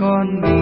con mình.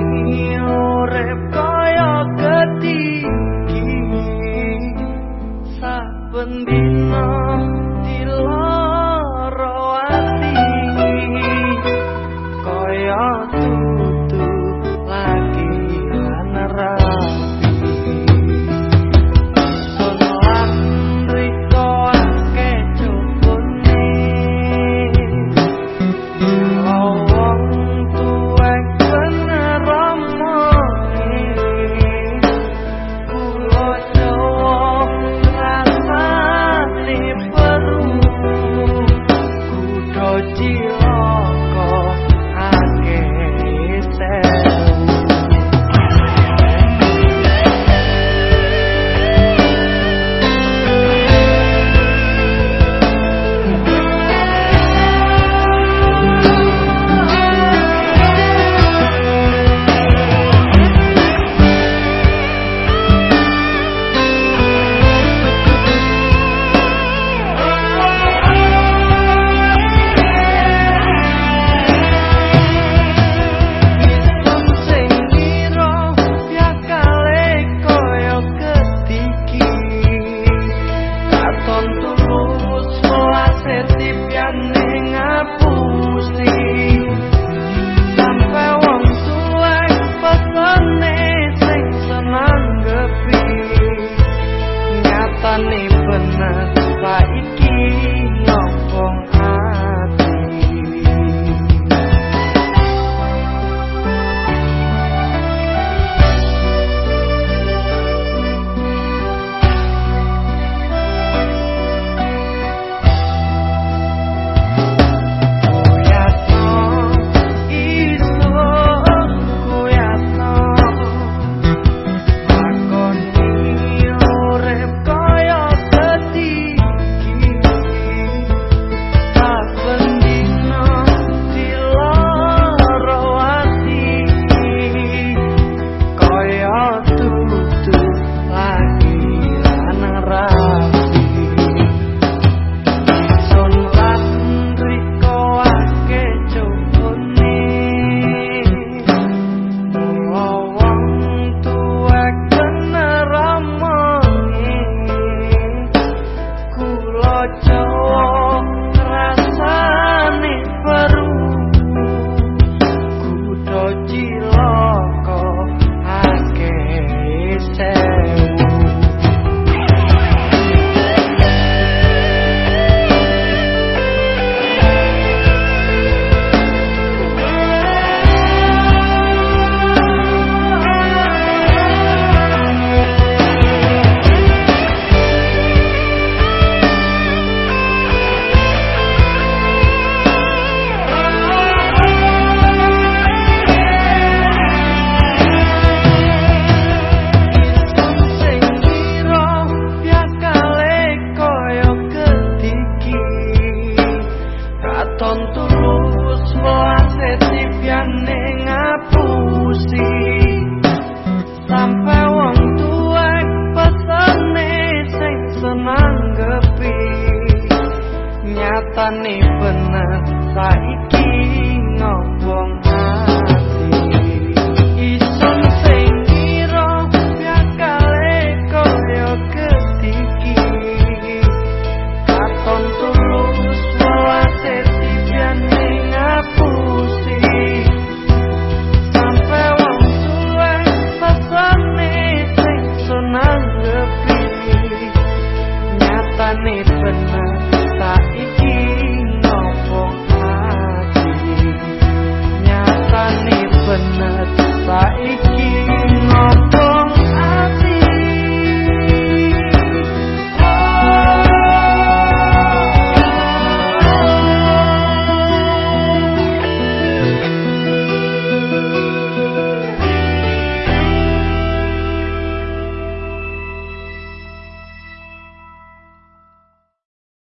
Nyatane bener saiki